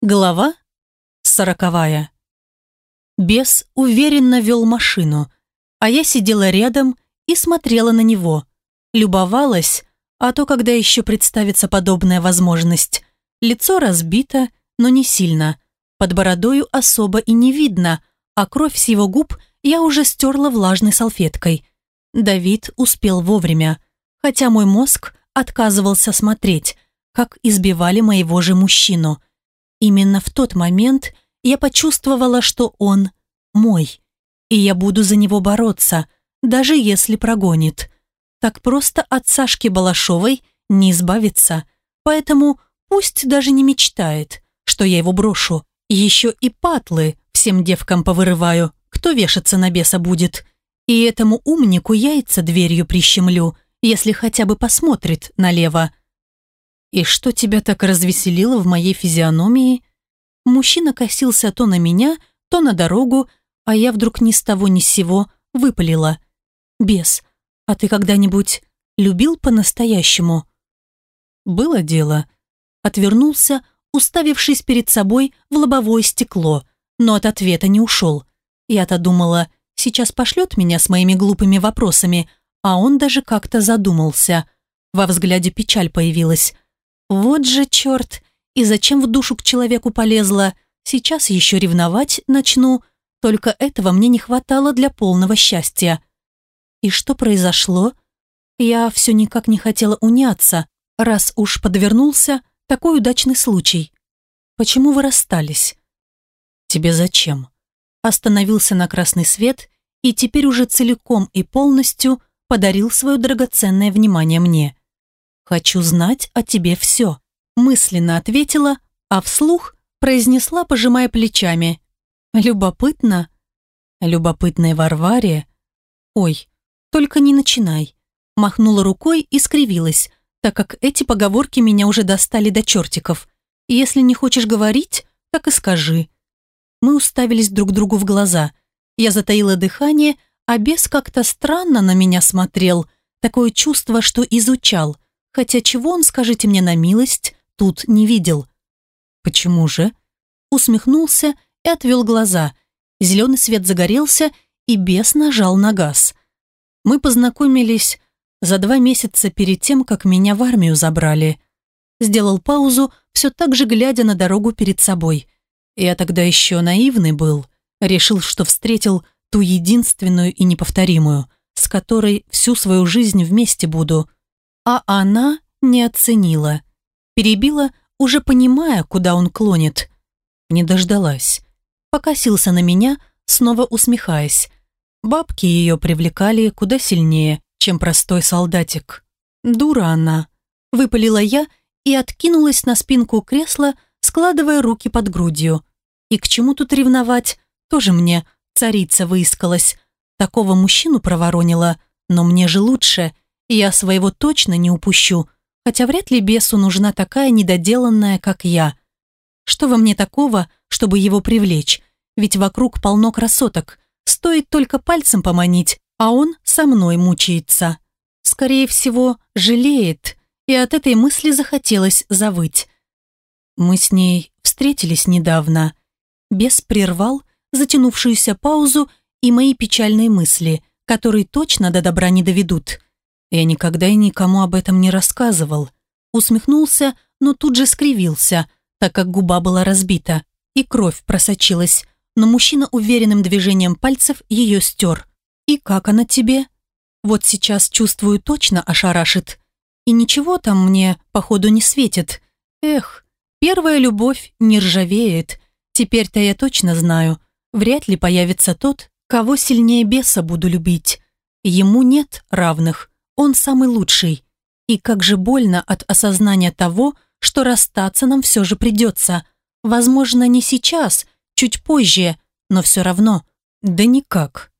Глава сороковая. Бес уверенно вел машину, а я сидела рядом и смотрела на него. Любовалась, а то когда еще представится подобная возможность. Лицо разбито, но не сильно. Под бородою особо и не видно, а кровь с его губ я уже стерла влажной салфеткой. Давид успел вовремя, хотя мой мозг отказывался смотреть, как избивали моего же мужчину – Именно в тот момент я почувствовала, что он мой, и я буду за него бороться, даже если прогонит. Так просто от Сашки Балашовой не избавиться, поэтому пусть даже не мечтает, что я его брошу. Еще и патлы всем девкам повырываю, кто вешаться на беса будет. И этому умнику яйца дверью прищемлю, если хотя бы посмотрит налево. «И что тебя так развеселило в моей физиономии?» Мужчина косился то на меня, то на дорогу, а я вдруг ни с того ни с сего выпалила. «Бес, а ты когда-нибудь любил по-настоящему?» «Было дело». Отвернулся, уставившись перед собой в лобовое стекло, но от ответа не ушел. Я-то думала, сейчас пошлет меня с моими глупыми вопросами, а он даже как-то задумался. Во взгляде печаль появилась – вот же черт! И зачем в душу к человеку полезла? Сейчас еще ревновать начну. Только этого мне не хватало для полного счастья. И что произошло? Я все никак не хотела уняться, раз уж подвернулся такой удачный случай. Почему вы расстались? Тебе зачем? Остановился на красный свет и теперь уже целиком и полностью подарил свое драгоценное внимание мне. «Хочу знать о тебе все», мысленно ответила, а вслух произнесла, пожимая плечами. «Любопытно?» «Любопытная Варваре?» «Ой, только не начинай», махнула рукой и скривилась, так как эти поговорки меня уже достали до чертиков. «Если не хочешь говорить, так и скажи». Мы уставились друг другу в глаза. Я затаила дыхание, а бес как-то странно на меня смотрел, такое чувство, что изучал – Хотя чего он, скажите мне на милость, тут не видел. Почему же? Усмехнулся и отвел глаза. Зеленый свет загорелся, и бес нажал на газ. Мы познакомились за два месяца перед тем, как меня в армию забрали. Сделал паузу, все так же глядя на дорогу перед собой. Я тогда еще наивный был. Решил, что встретил ту единственную и неповторимую, с которой всю свою жизнь вместе буду – а она не оценила. Перебила, уже понимая, куда он клонит. Не дождалась. Покосился на меня, снова усмехаясь. Бабки ее привлекали куда сильнее, чем простой солдатик. Дура она. Выпалила я и откинулась на спинку кресла, складывая руки под грудью. И к чему тут ревновать? Тоже мне царица выискалась. Такого мужчину проворонила, но мне же лучше – я своего точно не упущу, хотя вряд ли бесу нужна такая недоделанная, как я. Что во мне такого, чтобы его привлечь? Ведь вокруг полно красоток. Стоит только пальцем поманить, а он со мной мучается. Скорее всего, жалеет, и от этой мысли захотелось завыть. Мы с ней встретились недавно. Бес прервал затянувшуюся паузу и мои печальные мысли, которые точно до добра не доведут. Я никогда и никому об этом не рассказывал. Усмехнулся, но тут же скривился, так как губа была разбита, и кровь просочилась, но мужчина уверенным движением пальцев ее стер. «И как она тебе?» «Вот сейчас чувствую точно ошарашит. И ничего там мне, походу, не светит. Эх, первая любовь не ржавеет. Теперь-то я точно знаю, вряд ли появится тот, кого сильнее беса буду любить. Ему нет равных, он самый лучший. И как же больно от осознания того, что расстаться нам все же придется. Возможно, не сейчас, чуть позже, но все равно. Да никак.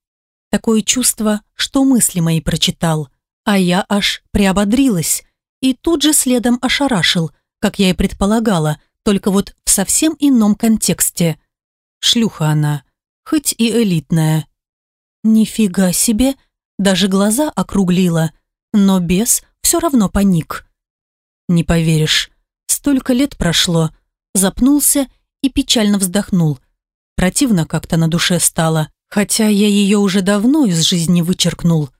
Такое чувство, что мысли мои прочитал. А я аж приободрилась. И тут же следом ошарашил, как я и предполагала, только вот в совсем ином контексте. Шлюха она, хоть и элитная. Нифига себе, даже глаза округлила но бес все равно паник. «Не поверишь, столько лет прошло», запнулся и печально вздохнул. Противно как-то на душе стало, хотя я ее уже давно из жизни вычеркнул.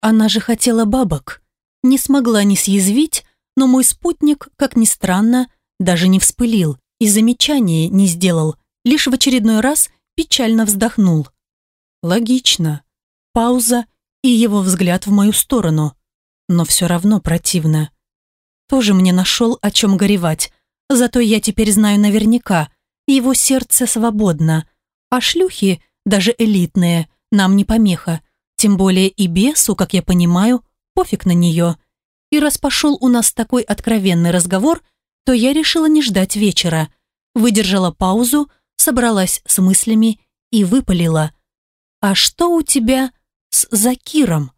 Она же хотела бабок. Не смогла не съязвить, но мой спутник, как ни странно, даже не вспылил и замечания не сделал, лишь в очередной раз печально вздохнул. Логично. Пауза и его взгляд в мою сторону. Но все равно противно. Тоже мне нашел, о чем горевать. Зато я теперь знаю наверняка, его сердце свободно. А шлюхи, даже элитные, нам не помеха. Тем более и бесу, как я понимаю, пофиг на нее. И раз пошел у нас такой откровенный разговор, то я решила не ждать вечера. Выдержала паузу, собралась с мыслями и выпалила. «А что у тебя с Закиром?»